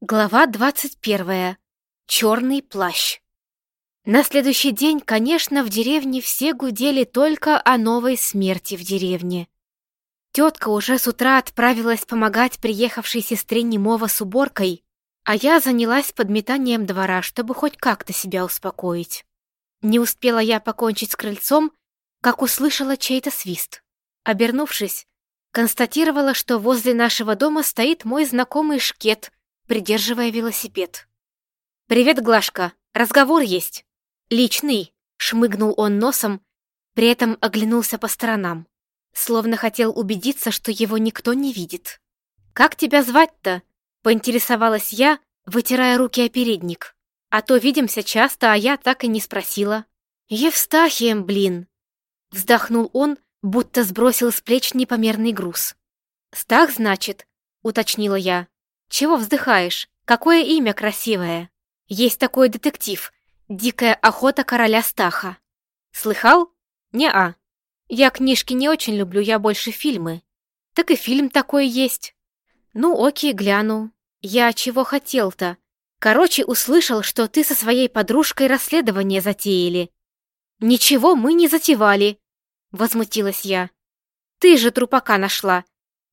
Глава 21. Черный плащ. На следующий день, конечно, в деревне все гудели только о новой смерти в деревне. Тетка уже с утра отправилась помогать приехавшей сестре Немова с уборкой, а я занялась подметанием двора, чтобы хоть как-то себя успокоить. Не успела я покончить с крыльцом, как услышала чей-то свист. Обернувшись, констатировала, что возле нашего дома стоит мой знакомый шкет — придерживая велосипед. «Привет, Глашка, разговор есть. Личный», — шмыгнул он носом, при этом оглянулся по сторонам, словно хотел убедиться, что его никто не видит. «Как тебя звать-то?» — поинтересовалась я, вытирая руки о передник. «А то видимся часто, а я так и не спросила». «Евстахием, блин!» — вздохнул он, будто сбросил с плеч непомерный груз. «Стах, значит?» — уточнила я. «Чего вздыхаешь? Какое имя красивое? Есть такой детектив. Дикая охота короля Стаха. Слыхал? Не-а. Я книжки не очень люблю, я больше фильмы. Так и фильм такой есть. Ну, окей, гляну. Я чего хотел-то? Короче, услышал, что ты со своей подружкой расследование затеяли. Ничего мы не затевали, возмутилась я. Ты же трупака нашла.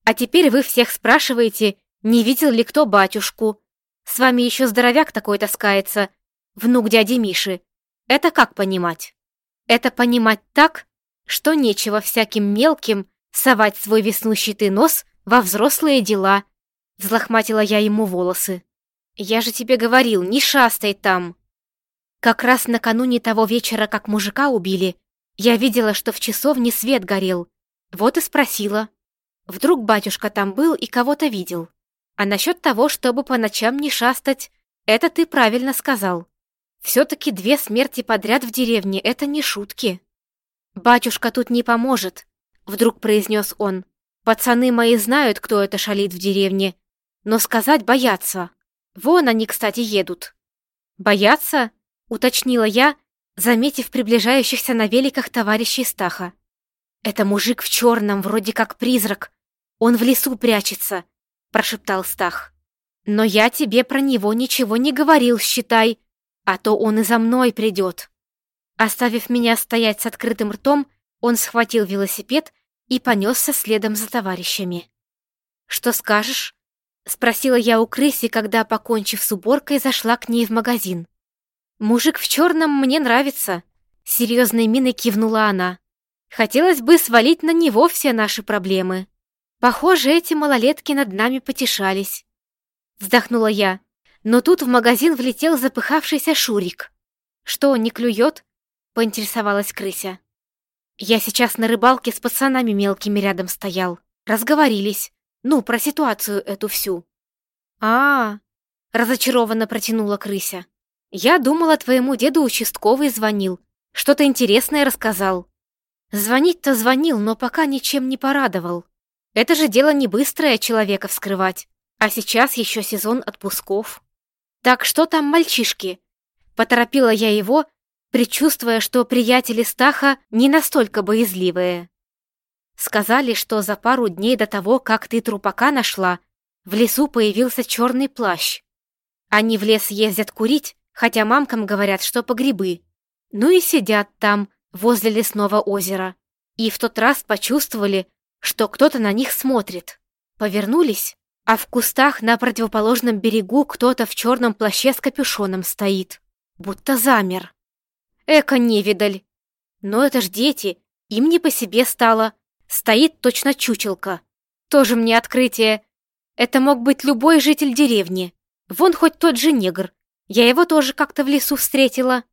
А теперь вы всех спрашиваете, не видел ли кто батюшку? С вами еще здоровяк такой таскается, внук дяди Миши. Это как понимать? Это понимать так, что нечего всяким мелким совать свой веснущатый нос во взрослые дела. Взлохматила я ему волосы. Я же тебе говорил, не шастай там. Как раз накануне того вечера, как мужика убили, я видела, что в часовне свет горел. Вот и спросила. Вдруг батюшка там был и кого-то видел. А насчет того, чтобы по ночам не шастать, это ты правильно сказал. Все-таки две смерти подряд в деревне — это не шутки. «Батюшка тут не поможет», — вдруг произнес он. «Пацаны мои знают, кто это шалит в деревне, но сказать боятся. Вон они, кстати, едут». «Боятся?» — уточнила я, заметив приближающихся на великах товарищей Стаха. «Это мужик в черном, вроде как призрак. Он в лесу прячется прошептал Стах. «Но я тебе про него ничего не говорил, считай, а то он и за мной придет». Оставив меня стоять с открытым ртом, он схватил велосипед и понесся следом за товарищами. «Что скажешь?» — спросила я у крыси, когда, покончив с уборкой, зашла к ней в магазин. «Мужик в черном мне нравится», — серьезной миной кивнула она. «Хотелось бы свалить на него все наши проблемы». Похоже, эти малолетки над нами потешались. Вздохнула я, но тут в магазин влетел запыхавшийся Шурик. Что, не клюет? Поинтересовалась крыся. Я сейчас на рыбалке с пацанами мелкими рядом стоял. Разговорились. Ну, про ситуацию эту всю. а, -а, -а разочарованно протянула крыся. Я думала, твоему деду участковый звонил. Что-то интересное рассказал. Звонить-то звонил, но пока ничем не порадовал. Это же дело не быстрое человека вскрывать. А сейчас еще сезон отпусков. Так что там мальчишки? Поторопила я его, предчувствуя, что приятели Стаха не настолько боязливые. Сказали, что за пару дней до того, как ты трупака нашла, в лесу появился черный плащ. Они в лес ездят курить, хотя мамкам говорят, что по грибы. Ну и сидят там, возле лесного озера. И в тот раз почувствовали, что кто-то на них смотрит. Повернулись, а в кустах на противоположном берегу кто-то в черном плаще с капюшоном стоит, будто замер. Эка невидаль. Но это ж дети, им не по себе стало. Стоит точно чучелка. Тоже мне открытие. Это мог быть любой житель деревни. Вон хоть тот же негр. Я его тоже как-то в лесу встретила.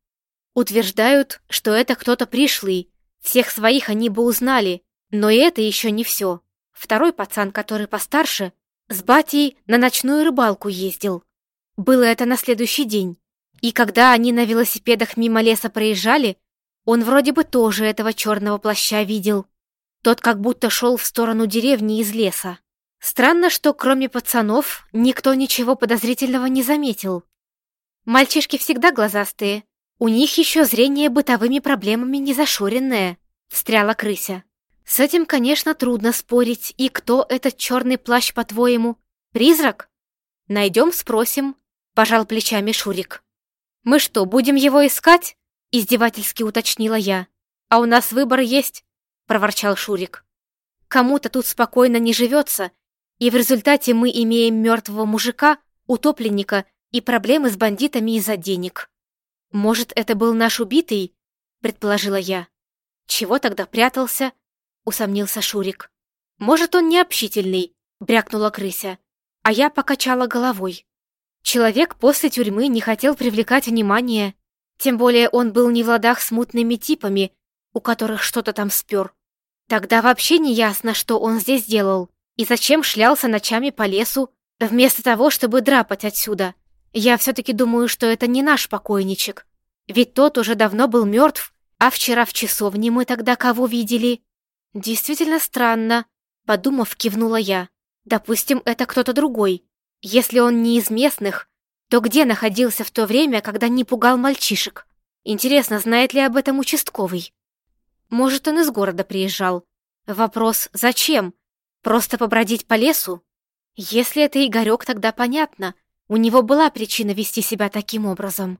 Утверждают, что это кто-то пришлый. Всех своих они бы узнали, но это еще не все. Второй пацан, который постарше, с батей на ночную рыбалку ездил. Было это на следующий день. И когда они на велосипедах мимо леса проезжали, он вроде бы тоже этого черного плаща видел. Тот как будто шел в сторону деревни из леса. Странно, что кроме пацанов никто ничего подозрительного не заметил. Мальчишки всегда глазастые. У них еще зрение бытовыми проблемами не зашоренное, встряла крыся. С этим, конечно, трудно спорить. И кто этот черный плащ, по-твоему? Призрак? Найдем, спросим, пожал плечами Шурик. Мы что, будем его искать? Издевательски уточнила я. А у нас выбор есть, проворчал Шурик. Кому-то тут спокойно не живется, и в результате мы имеем мертвого мужика, утопленника и проблемы с бандитами из-за денег. Может, это был наш убитый? предположила я. Чего тогда прятался? Усомнился Шурик. Может, он не общительный, брякнула крыся. А я покачала головой. Человек после тюрьмы не хотел привлекать внимание, тем более он был не в ладах с мутными типами, у которых что-то там спер. Тогда вообще не ясно, что он здесь делал и зачем шлялся ночами по лесу, вместо того, чтобы драпать отсюда. Я все-таки думаю, что это не наш покойничек. Ведь тот уже давно был мертв, а вчера в часовне мы тогда кого видели? Действительно странно, подумав, кивнула я. Допустим, это кто-то другой. Если он не из местных, то где находился в то время, когда не пугал мальчишек? Интересно, знает ли об этом участковый? Может, он из города приезжал. Вопрос «Зачем?» Просто побродить по лесу? Если это Игорек, тогда понятно. У него была причина вести себя таким образом.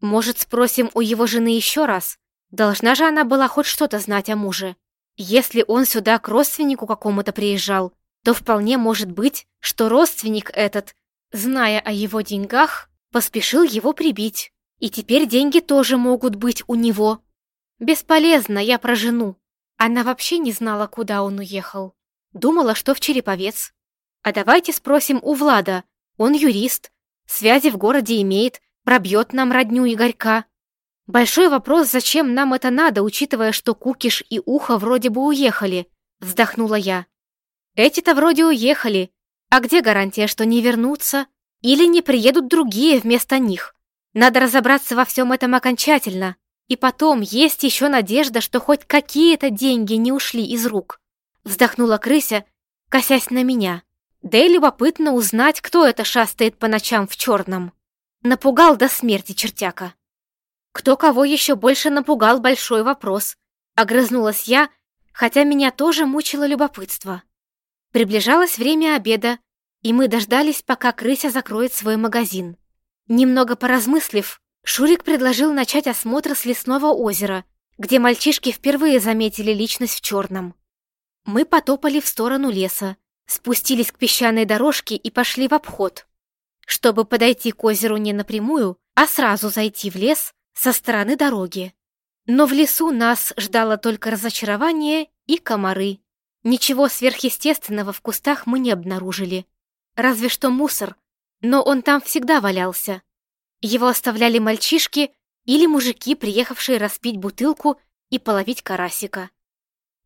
Может, спросим у его жены еще раз? Должна же она была хоть что-то знать о муже. Если он сюда к родственнику какому-то приезжал, то вполне может быть, что родственник этот, зная о его деньгах, поспешил его прибить. И теперь деньги тоже могут быть у него. Бесполезно, я про жену. Она вообще не знала, куда он уехал. Думала, что в Череповец. А давайте спросим у Влада. Он юрист, связи в городе имеет, пробьет нам родню Игорька. Большой вопрос, зачем нам это надо, учитывая, что Кукиш и Ухо вроде бы уехали, вздохнула я. Эти-то вроде уехали. А где гарантия, что не вернутся? Или не приедут другие вместо них? Надо разобраться во всем этом окончательно. И потом, есть еще надежда, что хоть какие-то деньги не ушли из рук. Вздохнула крыся, косясь на меня. Да и любопытно узнать, кто это шастает по ночам в черном. Напугал до смерти чертяка. Кто кого еще больше напугал, большой вопрос. Огрызнулась я, хотя меня тоже мучило любопытство. Приближалось время обеда, и мы дождались, пока крыся закроет свой магазин. Немного поразмыслив, Шурик предложил начать осмотр с лесного озера, где мальчишки впервые заметили личность в черном. Мы потопали в сторону леса, спустились к песчаной дорожке и пошли в обход, чтобы подойти к озеру не напрямую, а сразу зайти в лес со стороны дороги. Но в лесу нас ждало только разочарование и комары. Ничего сверхъестественного в кустах мы не обнаружили. Разве что мусор, но он там всегда валялся. Его оставляли мальчишки или мужики, приехавшие распить бутылку и половить карасика.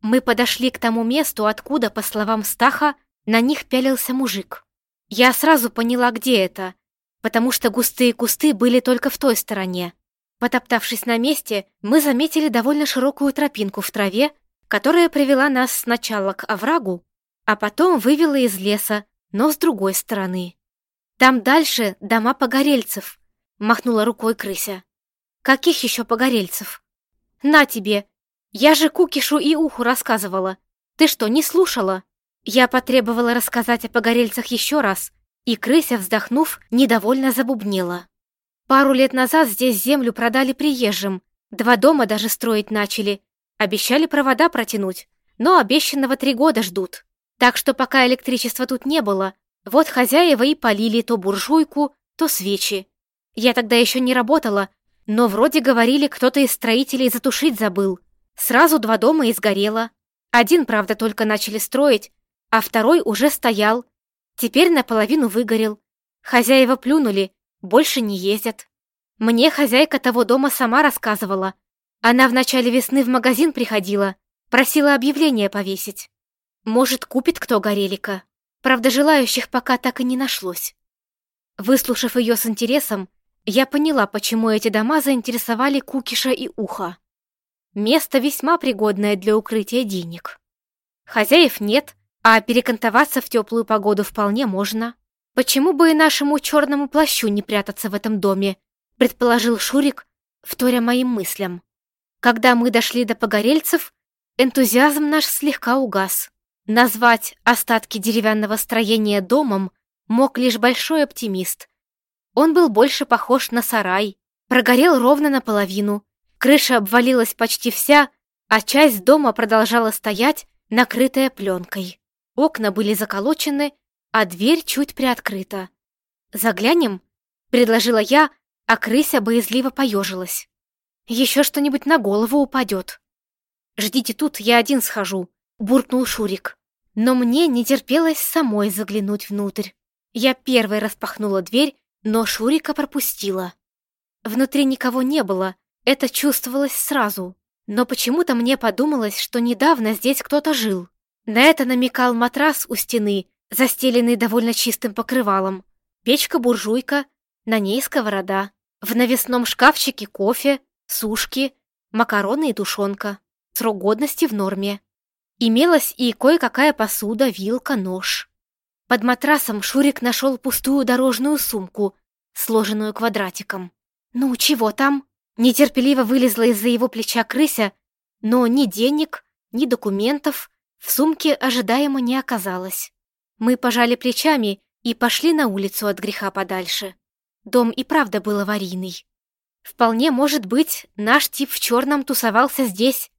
Мы подошли к тому месту, откуда, по словам Стаха, на них пялился мужик. Я сразу поняла, где это, потому что густые кусты были только в той стороне. Потоптавшись на месте, мы заметили довольно широкую тропинку в траве, которая привела нас сначала к оврагу, а потом вывела из леса, но с другой стороны. Там дальше дома погорельцев, махнула рукой крыся. Каких еще погорельцев? На тебе! Я же Кукишу и Уху рассказывала. Ты что, не слушала? Я потребовала рассказать о погорельцах еще раз, и крыся, вздохнув, недовольно забубнела. Пару лет назад здесь землю продали приезжим, два дома даже строить начали, Обещали провода протянуть, но обещанного три года ждут. Так что пока электричества тут не было, вот хозяева и полили то буржуйку, то свечи. Я тогда еще не работала, но вроде говорили, кто-то из строителей затушить забыл. Сразу два дома и сгорело. Один, правда, только начали строить, а второй уже стоял. Теперь наполовину выгорел. Хозяева плюнули, больше не ездят. Мне хозяйка того дома сама рассказывала, она в начале весны в магазин приходила, просила объявление повесить. Может, купит кто горелика. Правда, желающих пока так и не нашлось. Выслушав ее с интересом, я поняла, почему эти дома заинтересовали Кукиша и Уха. Место весьма пригодное для укрытия денег. Хозяев нет, а перекантоваться в теплую погоду вполне можно. Почему бы и нашему черному плащу не прятаться в этом доме, предположил Шурик, вторя моим мыслям. Когда мы дошли до погорельцев, энтузиазм наш слегка угас. Назвать остатки деревянного строения домом мог лишь большой оптимист. Он был больше похож на сарай, прогорел ровно наполовину, крыша обвалилась почти вся, а часть дома продолжала стоять, накрытая пленкой. Окна были заколочены, а дверь чуть приоткрыта. «Заглянем?» — предложила я, а крыся боязливо поежилась. «Еще что-нибудь на голову упадет». «Ждите тут, я один схожу», — буркнул Шурик. Но мне не терпелось самой заглянуть внутрь. Я первой распахнула дверь, но Шурика пропустила. Внутри никого не было, это чувствовалось сразу. Но почему-то мне подумалось, что недавно здесь кто-то жил. На это намекал матрас у стены, застеленный довольно чистым покрывалом. Печка-буржуйка, на ней сковорода. В навесном шкафчике кофе, сушки, макароны и тушенка. Срок годности в норме. Имелась и кое-какая посуда, вилка, нож. Под матрасом Шурик нашел пустую дорожную сумку, сложенную квадратиком. «Ну, чего там?» Нетерпеливо вылезла из-за его плеча крыся, но ни денег, ни документов в сумке ожидаемо не оказалось. Мы пожали плечами и пошли на улицу от греха подальше. Дом и правда был аварийный. Вполне может быть, наш тип в черном тусовался здесь.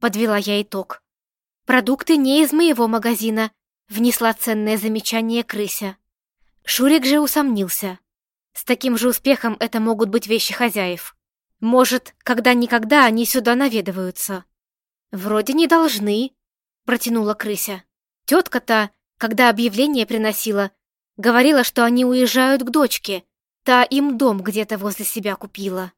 Подвела я итог. «Продукты не из моего магазина», — внесла ценное замечание крыся. Шурик же усомнился. С таким же успехом это могут быть вещи хозяев. Может, когда-никогда они сюда наведываются. «Вроде не должны», — протянула крыся. Тетка-то, когда объявление приносила, говорила, что они уезжают к дочке, та им дом где-то возле себя купила.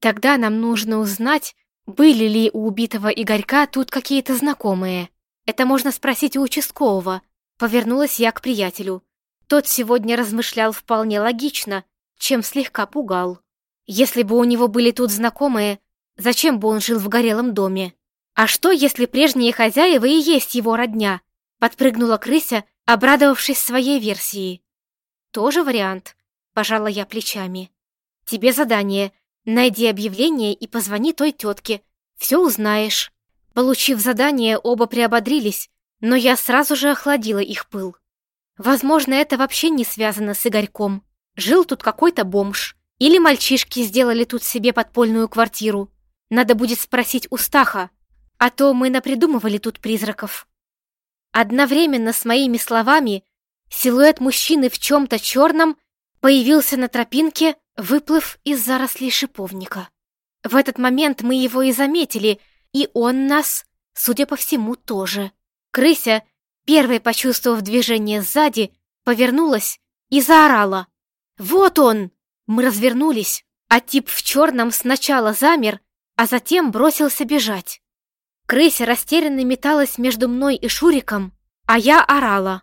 Тогда нам нужно узнать, были ли у убитого Игорька тут какие-то знакомые? Это можно спросить у участкового. Повернулась я к приятелю. Тот сегодня размышлял вполне логично, чем слегка пугал. Если бы у него были тут знакомые, зачем бы он жил в горелом доме? А что, если прежние хозяева и есть его родня? Подпрыгнула крыся, обрадовавшись своей версии. Тоже вариант, пожала я плечами. Тебе задание — Найди объявление и позвони той тетке. Все узнаешь». Получив задание, оба приободрились, но я сразу же охладила их пыл. Возможно, это вообще не связано с Игорьком. Жил тут какой-то бомж. Или мальчишки сделали тут себе подпольную квартиру. Надо будет спросить у Стаха, а то мы напридумывали тут призраков. Одновременно с моими словами силуэт мужчины в чем-то черном появился на тропинке, выплыв из зарослей шиповника. В этот момент мы его и заметили, и он нас, судя по всему, тоже. Крыся, первой почувствовав движение сзади, повернулась и заорала. «Вот он!» Мы развернулись, а тип в черном сначала замер, а затем бросился бежать. Крыся растерянно металась между мной и Шуриком, а я орала.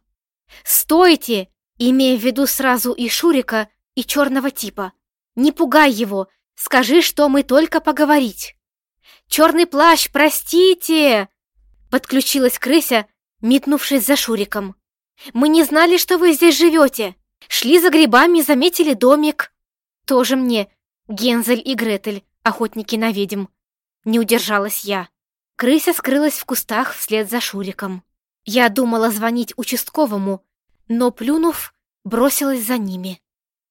«Стойте!» имея в виду сразу и Шурика, и черного типа. Не пугай его, скажи, что мы только поговорить. Черный плащ, простите! Подключилась крыся, метнувшись за Шуриком. Мы не знали, что вы здесь живете. Шли за грибами, заметили домик. Тоже мне Гензель и Гретель, охотники на ведьм. Не удержалась я. Крыся скрылась в кустах вслед за Шуриком. Я думала звонить участковому, но, плюнув, бросилась за ними.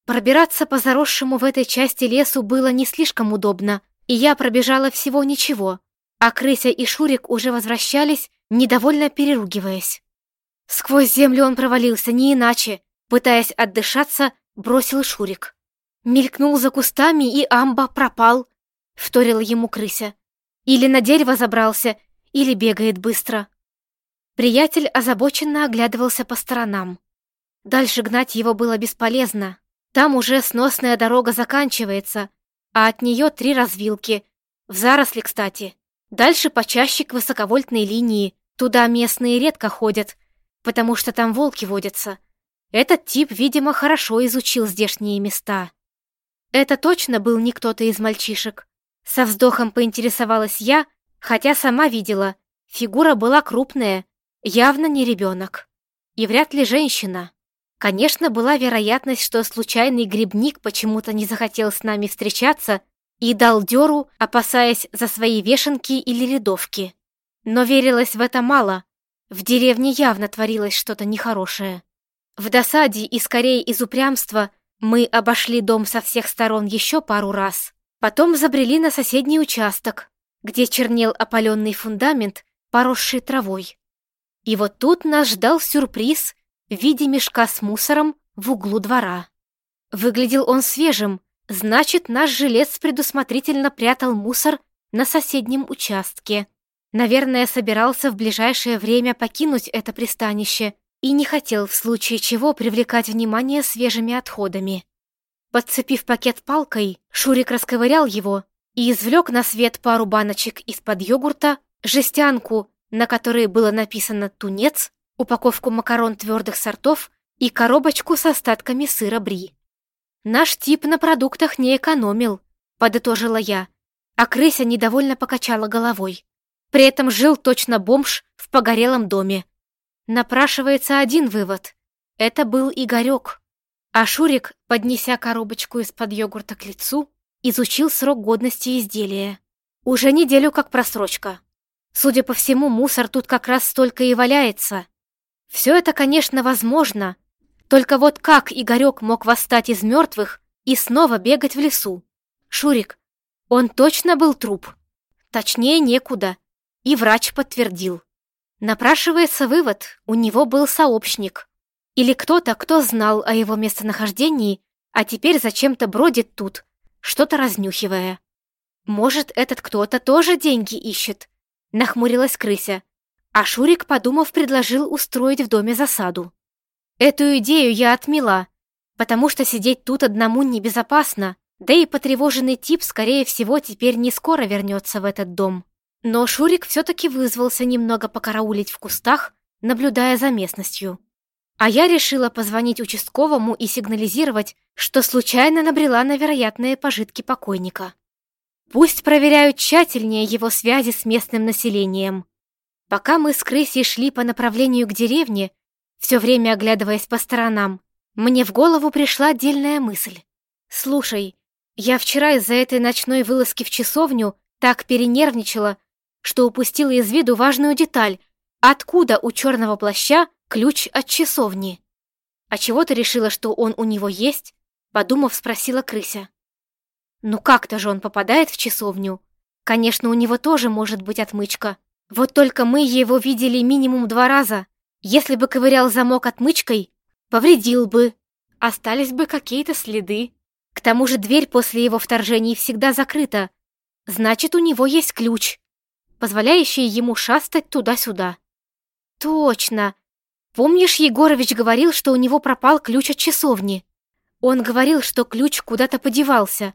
Пробираться по заросшему в этой части лесу было не слишком удобно, и я пробежала всего ничего, а Крыся и Шурик уже возвращались, недовольно переругиваясь. Сквозь землю он провалился, не иначе, пытаясь отдышаться, бросил Шурик. Мелькнул за кустами, и амба пропал, вторила ему Крыся. Или на дерево забрался, или бегает быстро. Приятель озабоченно оглядывался по сторонам. Дальше гнать его было бесполезно, там уже сносная дорога заканчивается, а от нее три развилки. В заросли, кстати. Дальше почаще к высоковольтной линии. Туда местные редко ходят, потому что там волки водятся. Этот тип, видимо, хорошо изучил здешние места. Это точно был не кто-то из мальчишек. Со вздохом поинтересовалась я, хотя сама видела. Фигура была крупная, явно не ребенок. И вряд ли женщина. Конечно, была вероятность, что случайный грибник почему-то не захотел с нами встречаться и дал дёру, опасаясь за свои вешенки или рядовки. Но верилось в это мало. В деревне явно творилось что-то нехорошее. В досаде и скорее из упрямства мы обошли дом со всех сторон еще пару раз. Потом забрели на соседний участок, где чернел опаленный фундамент, поросший травой. И вот тут нас ждал сюрприз в виде мешка с мусором в углу двора. Выглядел он свежим, значит, наш жилец предусмотрительно прятал мусор на соседнем участке. Наверное, собирался в ближайшее время покинуть это пристанище и не хотел в случае чего привлекать внимание свежими отходами. Подцепив пакет палкой, Шурик расковырял его и извлек на свет пару баночек из-под йогурта, жестянку, на которой было написано «тунец», упаковку макарон твердых сортов и коробочку с остатками сыра бри. «Наш тип на продуктах не экономил», — подытожила я, а крыся недовольно покачала головой. При этом жил точно бомж в погорелом доме. Напрашивается один вывод. Это был Игорек. А Шурик, поднеся коробочку из-под йогурта к лицу, изучил срок годности изделия. Уже неделю как просрочка. Судя по всему, мусор тут как раз столько и валяется. Все это, конечно, возможно. Только вот как Игорек мог восстать из мертвых и снова бегать в лесу? Шурик, он точно был труп? Точнее, некуда. И врач подтвердил. Напрашивается вывод, у него был сообщник. Или кто-то, кто знал о его местонахождении, а теперь зачем-то бродит тут, что-то разнюхивая. Может, этот кто-то тоже деньги ищет? Нахмурилась крыся. А Шурик, подумав, предложил устроить в доме засаду. Эту идею я отмела, потому что сидеть тут одному небезопасно, да и потревоженный тип, скорее всего, теперь не скоро вернется в этот дом. Но Шурик все-таки вызвался немного покараулить в кустах, наблюдая за местностью. А я решила позвонить участковому и сигнализировать, что случайно набрела на вероятные пожитки покойника. Пусть проверяют тщательнее его связи с местным населением. Пока мы с крысей шли по направлению к деревне, все время оглядываясь по сторонам, мне в голову пришла отдельная мысль. «Слушай, я вчера из-за этой ночной вылазки в часовню так перенервничала, что упустила из виду важную деталь. Откуда у черного плаща ключ от часовни? А чего ты решила, что он у него есть? Подумав, спросила крыся. Ну как-то же он попадает в часовню. Конечно, у него тоже может быть отмычка. Вот только мы его видели минимум два раза. Если бы ковырял замок отмычкой, повредил бы. Остались бы какие-то следы. К тому же дверь после его вторжения всегда закрыта. Значит, у него есть ключ позволяющие ему шастать туда-сюда. Точно! Помнишь, Егорович говорил, что у него пропал ключ от часовни? Он говорил, что ключ куда-то подевался,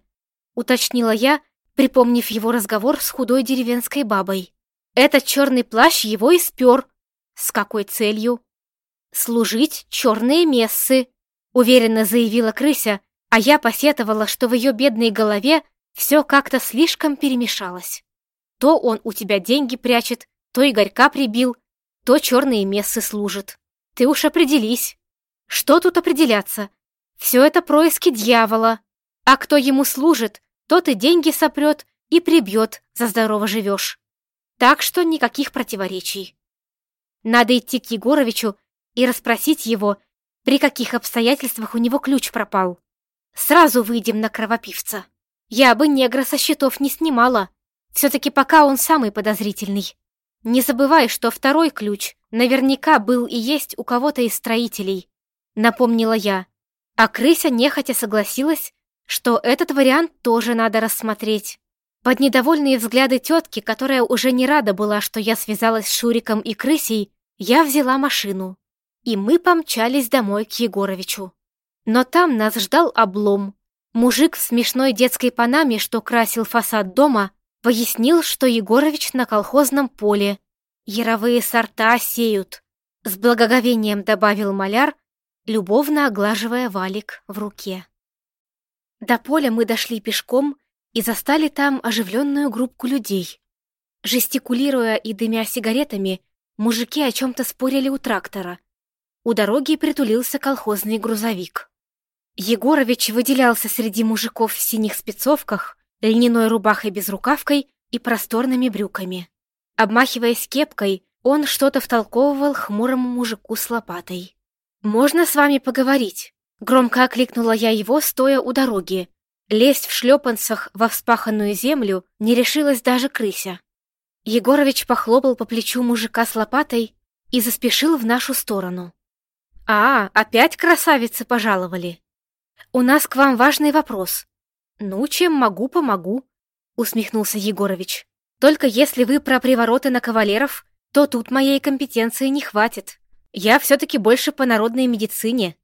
уточнила я, припомнив его разговор с худой деревенской бабой. Этот черный плащ его и спер. С какой целью? Служить черные мессы, уверенно заявила крыся, а я посетовала, что в ее бедной голове все как-то слишком перемешалось. То он у тебя деньги прячет, то Игорька прибил, то черные мессы служит. Ты уж определись. Что тут определяться? Все это происки дьявола. А кто ему служит, тот и деньги сопрет и прибьет, за здорово живешь. Так что никаких противоречий. Надо идти к Егоровичу и расспросить его, при каких обстоятельствах у него ключ пропал. Сразу выйдем на кровопивца. Я бы негра со счетов не снимала. Все-таки пока он самый подозрительный. Не забывай, что второй ключ наверняка был и есть у кого-то из строителей, напомнила я. А крыся нехотя согласилась, что этот вариант тоже надо рассмотреть. Под недовольные взгляды тетки, которая уже не рада была, что я связалась с Шуриком и крысей, я взяла машину. И мы помчались домой к Егоровичу. Но там нас ждал облом. Мужик в смешной детской панаме, что красил фасад дома, Пояснил, что Егорович на колхозном поле. Яровые сорта сеют. С благоговением добавил маляр, любовно оглаживая валик в руке. До поля мы дошли пешком и застали там оживленную группку людей. Жестикулируя и дымя сигаретами, мужики о чем-то спорили у трактора. У дороги притулился колхозный грузовик. Егорович выделялся среди мужиков в синих спецовках, льняной рубахой без рукавкой и просторными брюками. Обмахиваясь кепкой, он что-то втолковывал хмурому мужику с лопатой. «Можно с вами поговорить?» Громко окликнула я его, стоя у дороги. Лезть в шлепанцах во вспаханную землю не решилась даже крыся. Егорович похлопал по плечу мужика с лопатой и заспешил в нашу сторону. «А, опять красавицы пожаловали. У нас к вам важный вопрос. Ну, чем могу, помогу», — усмехнулся Егорович. «Только если вы про привороты на кавалеров, то тут моей компетенции не хватит. Я все-таки больше по народной медицине».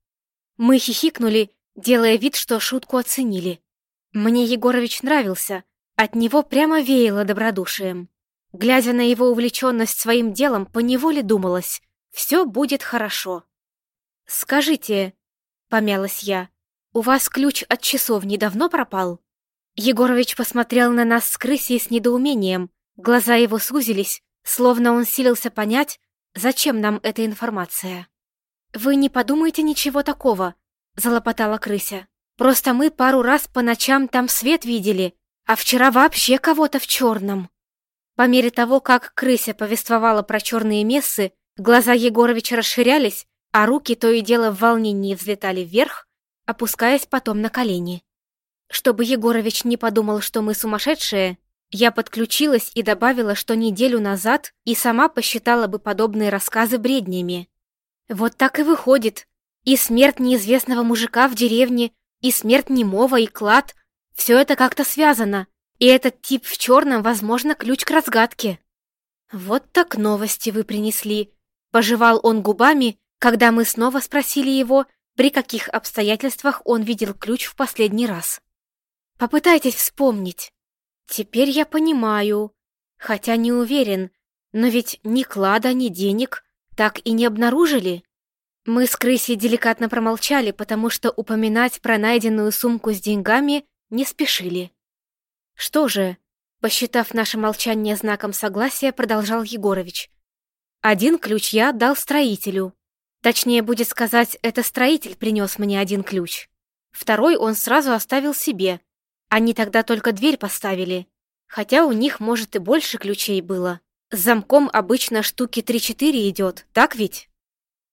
Мы хихикнули, делая вид, что шутку оценили. Мне Егорович нравился, от него прямо веяло добродушием. Глядя на его увлеченность своим делом, поневоле думалось, все будет хорошо. «Скажите», — помялась я, — «у вас ключ от часовни давно пропал?» Егорович посмотрел на нас с крысей с недоумением, глаза его сузились, словно он силился понять, зачем нам эта информация. «Вы не подумайте ничего такого», — залопотала крыся. «Просто мы пару раз по ночам там свет видели, а вчера вообще кого-то в черном». По мере того, как крыся повествовала про черные мессы, глаза Егоровича расширялись, а руки то и дело в волнении взлетали вверх, опускаясь потом на колени. Чтобы Егорович не подумал, что мы сумасшедшие, я подключилась и добавила, что неделю назад и сама посчитала бы подобные рассказы бреднями. Вот так и выходит. И смерть неизвестного мужика в деревне, и смерть немого, и клад — все это как-то связано. И этот тип в черном, возможно, ключ к разгадке. Вот так новости вы принесли. Пожевал он губами, когда мы снова спросили его, при каких обстоятельствах он видел ключ в последний раз. Попытайтесь вспомнить. Теперь я понимаю, хотя не уверен, но ведь ни клада, ни денег так и не обнаружили? Мы с крысей деликатно промолчали, потому что упоминать про найденную сумку с деньгами не спешили. Что же, посчитав наше молчание знаком согласия, продолжал Егорович. Один ключ я отдал строителю. Точнее будет сказать, это строитель принес мне один ключ. Второй он сразу оставил себе. Они тогда только дверь поставили. Хотя у них, может, и больше ключей было. С замком обычно штуки 3-4 идет, так ведь?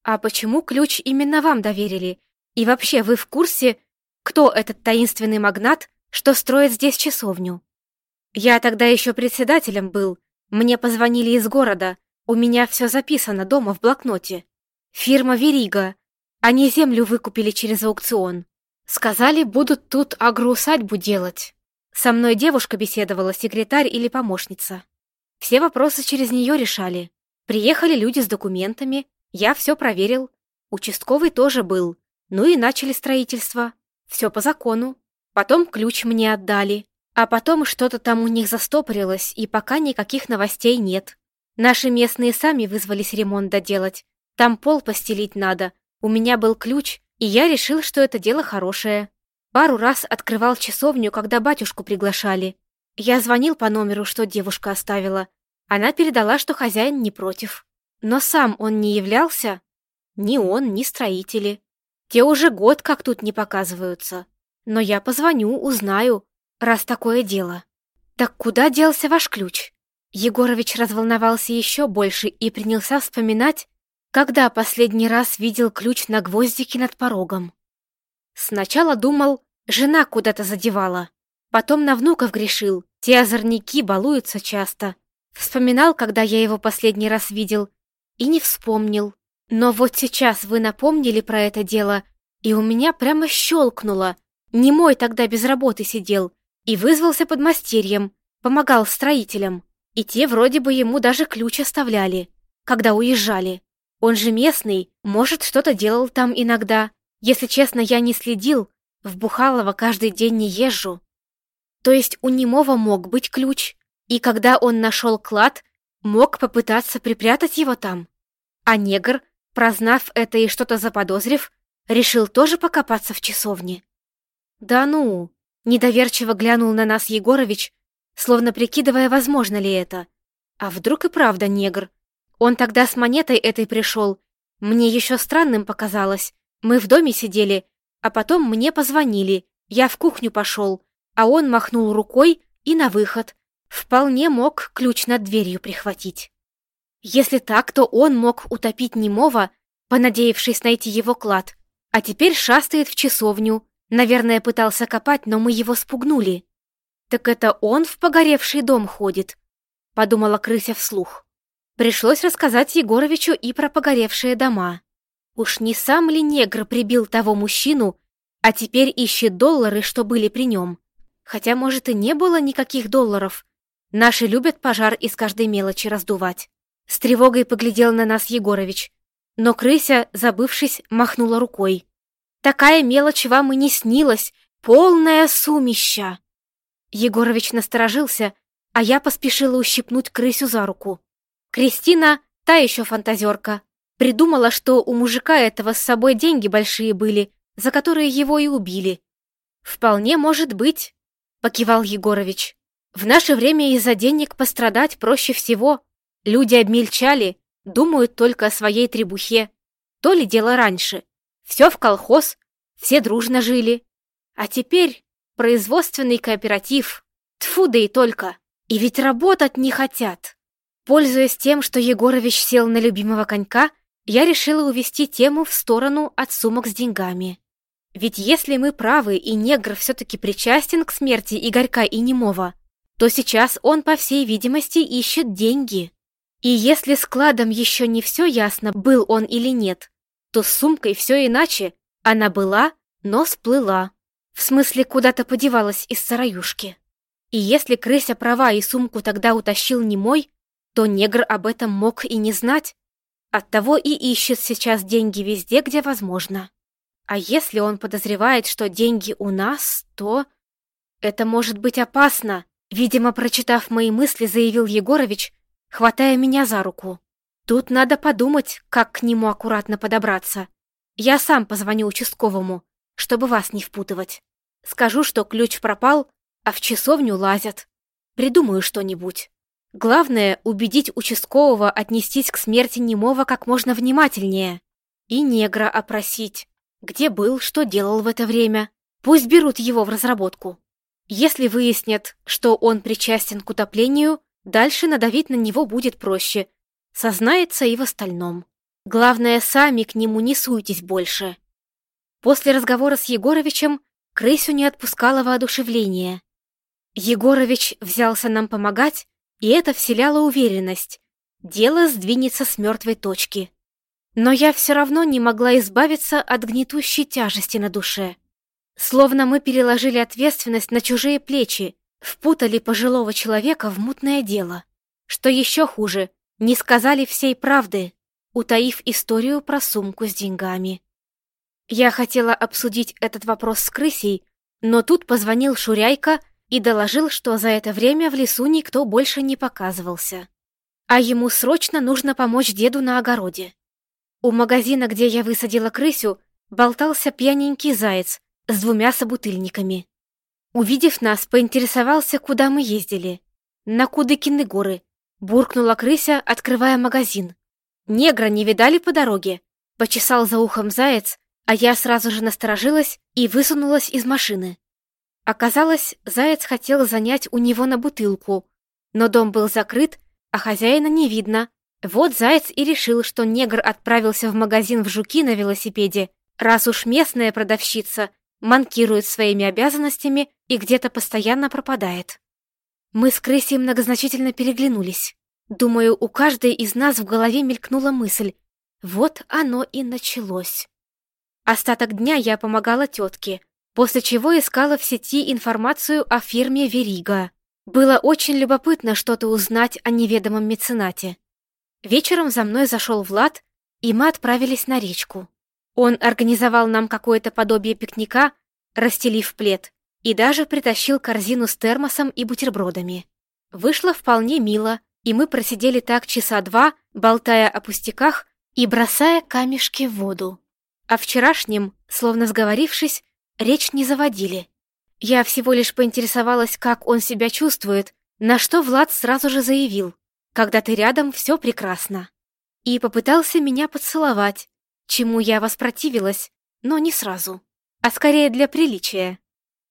А почему ключ именно вам доверили? И вообще, вы в курсе, кто этот таинственный магнат, что строит здесь часовню? Я тогда еще председателем был. Мне позвонили из города. У меня все записано дома в блокноте. Фирма «Верига». Они землю выкупили через аукцион. Сказали, будут тут агроусадьбу делать. Со мной девушка беседовала, секретарь или помощница. Все вопросы через нее решали. Приехали люди с документами, я все проверил. Участковый тоже был. Ну и начали строительство. Все по закону. Потом ключ мне отдали. А потом что-то там у них застопорилось, и пока никаких новостей нет. Наши местные сами вызвались ремонт доделать. Там пол постелить надо. У меня был ключ, и я решил, что это дело хорошее. Пару раз открывал часовню, когда батюшку приглашали. Я звонил по номеру, что девушка оставила. Она передала, что хозяин не против. Но сам он не являлся. Ни он, ни строители. Те уже год как тут не показываются. Но я позвоню, узнаю, раз такое дело. Так куда делся ваш ключ? Егорович разволновался еще больше и принялся вспоминать, когда последний раз видел ключ на гвоздике над порогом. Сначала думал, жена куда-то задевала. Потом на внуков грешил, те озорники балуются часто. Вспоминал, когда я его последний раз видел, и не вспомнил. Но вот сейчас вы напомнили про это дело, и у меня прямо щелкнуло. Не мой тогда без работы сидел и вызвался под мастерьем, помогал строителям. И те вроде бы ему даже ключ оставляли, когда уезжали. Он же местный, может, что-то делал там иногда. Если честно, я не следил, в Бухалово каждый день не езжу. То есть у немого мог быть ключ, и когда он нашел клад, мог попытаться припрятать его там. А негр, прознав это и что-то заподозрив, решил тоже покопаться в часовне. «Да ну!» — недоверчиво глянул на нас Егорович, словно прикидывая, возможно ли это. А вдруг и правда негр? Он тогда с монетой этой пришел. Мне еще странным показалось. Мы в доме сидели, а потом мне позвонили. Я в кухню пошел, а он махнул рукой и на выход. Вполне мог ключ над дверью прихватить. Если так, то он мог утопить немого, понадеявшись найти его клад, а теперь шастает в часовню. Наверное, пытался копать, но мы его спугнули. Так это он в погоревший дом ходит, подумала крыся вслух. Пришлось рассказать Егоровичу и про погоревшие дома. Уж не сам ли негр прибил того мужчину, а теперь ищет доллары, что были при нем? Хотя, может, и не было никаких долларов. Наши любят пожар из каждой мелочи раздувать. С тревогой поглядел на нас Егорович. Но крыся, забывшись, махнула рукой. «Такая мелочь вам и не снилась, полная сумища!» Егорович насторожился, а я поспешила ущипнуть крысю за руку. Кристина, та еще фантазерка, придумала, что у мужика этого с собой деньги большие были, за которые его и убили. «Вполне может быть», — покивал Егорович. «В наше время из-за денег пострадать проще всего. Люди обмельчали, думают только о своей требухе. То ли дело раньше. Все в колхоз, все дружно жили. А теперь производственный кооператив. Тфу, да и только. И ведь работать не хотят». Пользуясь тем, что Егорович сел на любимого конька, я решила увести тему в сторону от сумок с деньгами. Ведь если мы правы и негр все-таки причастен к смерти Игорька и Немова, то сейчас он, по всей видимости, ищет деньги. И если с кладом еще не все ясно, был он или нет, то с сумкой все иначе. Она была, но сплыла. В смысле, куда-то подевалась из сараюшки. И если крыся права и сумку тогда утащил немой, то негр об этом мог и не знать. Оттого и ищет сейчас деньги везде, где возможно. А если он подозревает, что деньги у нас, то... Это может быть опасно, видимо, прочитав мои мысли, заявил Егорович, хватая меня за руку. Тут надо подумать, как к нему аккуратно подобраться. Я сам позвоню участковому, чтобы вас не впутывать. Скажу, что ключ пропал, а в часовню лазят. Придумаю что-нибудь. Главное — убедить участкового отнестись к смерти немого как можно внимательнее. И негра опросить. Где был, что делал в это время. Пусть берут его в разработку. Если выяснят, что он причастен к утоплению, дальше надавить на него будет проще. Сознается и в остальном. Главное, сами к нему не суйтесь больше. После разговора с Егоровичем крысю не отпускало воодушевление. Егорович взялся нам помогать, и это вселяло уверенность. Дело сдвинется с мертвой точки. Но я все равно не могла избавиться от гнетущей тяжести на душе. Словно мы переложили ответственность на чужие плечи, впутали пожилого человека в мутное дело. Что еще хуже, не сказали всей правды, утаив историю про сумку с деньгами. Я хотела обсудить этот вопрос с крысей, но тут позвонил Шуряйка и доложил, что за это время в лесу никто больше не показывался. А ему срочно нужно помочь деду на огороде. У магазина, где я высадила крысю, болтался пьяненький заяц с двумя собутыльниками. Увидев нас, поинтересовался, куда мы ездили. На Кудыкины горы. Буркнула крыся, открывая магазин. Негра не видали по дороге? Почесал за ухом заяц, а я сразу же насторожилась и высунулась из машины. Оказалось, заяц хотел занять у него на бутылку, но дом был закрыт, а хозяина не видно. Вот заяц и решил, что негр отправился в магазин в жуки на велосипеде, раз уж местная продавщица манкирует своими обязанностями и где-то постоянно пропадает. Мы с крысей многозначительно переглянулись. Думаю, у каждой из нас в голове мелькнула мысль. Вот оно и началось. Остаток дня я помогала тетке, после чего искала в сети информацию о фирме «Верига». Было очень любопытно что-то узнать о неведомом меценате. Вечером за мной зашел Влад, и мы отправились на речку. Он организовал нам какое-то подобие пикника, расстелив плед, и даже притащил корзину с термосом и бутербродами. Вышло вполне мило, и мы просидели так часа два, болтая о пустяках и бросая камешки в воду. О вчерашнем, словно сговорившись, речь не заводили. Я всего лишь поинтересовалась, как он себя чувствует, на что Влад сразу же заявил, «Когда ты рядом, все прекрасно». И попытался меня поцеловать, чему я воспротивилась, но не сразу, а скорее для приличия.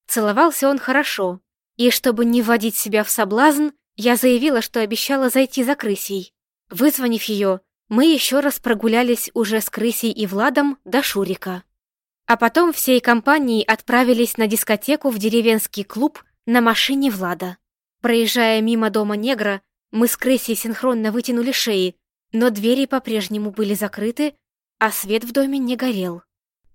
Целовался он хорошо, и чтобы не вводить себя в соблазн, я заявила, что обещала зайти за крысей. Вызвонив ее, мы еще раз прогулялись уже с Крысей и Владом до Шурика. А потом всей компанией отправились на дискотеку в деревенский клуб на машине Влада. Проезжая мимо дома негра, мы с Крысей синхронно вытянули шеи, но двери по-прежнему были закрыты, а свет в доме не горел.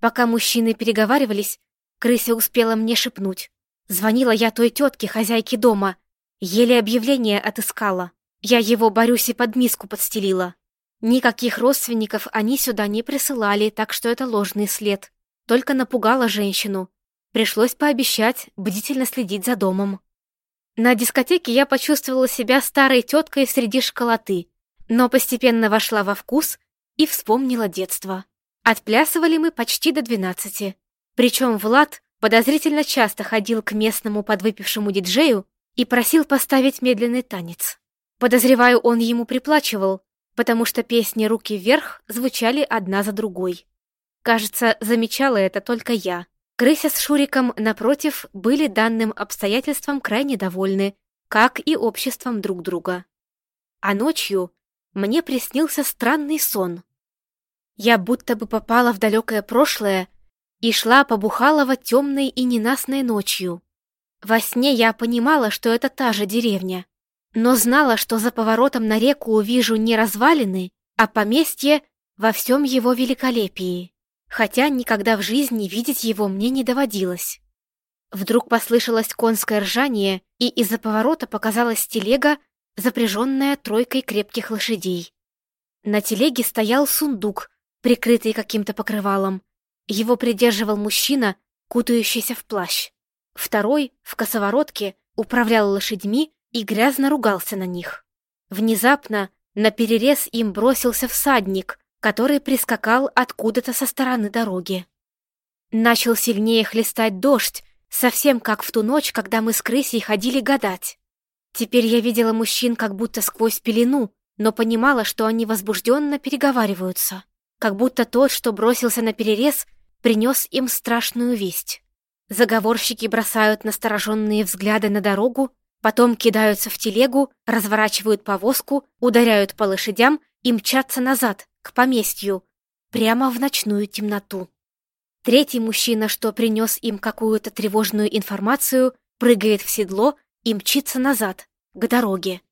Пока мужчины переговаривались, Крыся успела мне шепнуть. Звонила я той тетке, хозяйке дома. Еле объявление отыскала. Я его Борюсе под миску подстелила. Никаких родственников они сюда не присылали, так что это ложный след. Только напугала женщину. Пришлось пообещать бдительно следить за домом. На дискотеке я почувствовала себя старой теткой среди школоты, но постепенно вошла во вкус и вспомнила детство. Отплясывали мы почти до двенадцати. Причем Влад подозрительно часто ходил к местному подвыпившему диджею и просил поставить медленный танец. Подозреваю, он ему приплачивал, потому что песни «Руки вверх» звучали одна за другой. Кажется, замечала это только я. Крыся с Шуриком, напротив, были данным обстоятельством крайне довольны, как и обществом друг друга. А ночью мне приснился странный сон. Я будто бы попала в далекое прошлое и шла по Бухалово темной и ненастной ночью. Во сне я понимала, что это та же деревня, но знала, что за поворотом на реку увижу не развалины, а поместье во всем его великолепии, хотя никогда в жизни видеть его мне не доводилось. Вдруг послышалось конское ржание, и из-за поворота показалась телега, запряженная тройкой крепких лошадей. На телеге стоял сундук, прикрытый каким-то покрывалом. Его придерживал мужчина, кутающийся в плащ. Второй, в косоворотке, управлял лошадьми и грязно ругался на них. Внезапно на перерез им бросился всадник, который прискакал откуда-то со стороны дороги. Начал сильнее хлестать дождь, совсем как в ту ночь, когда мы с крысей ходили гадать. Теперь я видела мужчин как будто сквозь пелену, но понимала, что они возбужденно переговариваются, как будто тот, что бросился на перерез, принес им страшную весть. Заговорщики бросают настороженные взгляды на дорогу, потом кидаются в телегу, разворачивают повозку, ударяют по лошадям и мчатся назад, к поместью, прямо в ночную темноту. Третий мужчина, что принес им какую-то тревожную информацию, прыгает в седло и мчится назад, к дороге.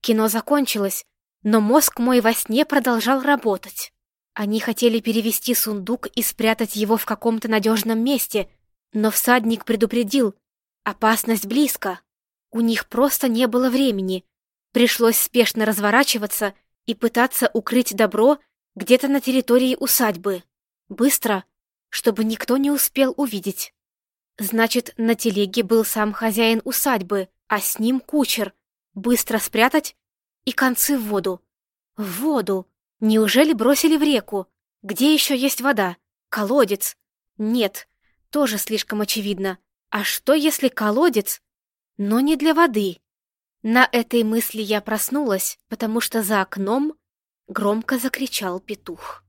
Кино закончилось, но мозг мой во сне продолжал работать. Они хотели перевести сундук и спрятать его в каком-то надежном месте, но всадник предупредил, опасность близко. У них просто не было времени. Пришлось спешно разворачиваться и пытаться укрыть добро где-то на территории усадьбы. Быстро, чтобы никто не успел увидеть. Значит, на телеге был сам хозяин усадьбы, а с ним кучер. Быстро спрятать и концы в воду. В воду. Неужели бросили в реку? Где еще есть вода? Колодец? Нет, тоже слишком очевидно. А что, если колодец, но не для воды? На этой мысли я проснулась, потому что за окном громко закричал петух.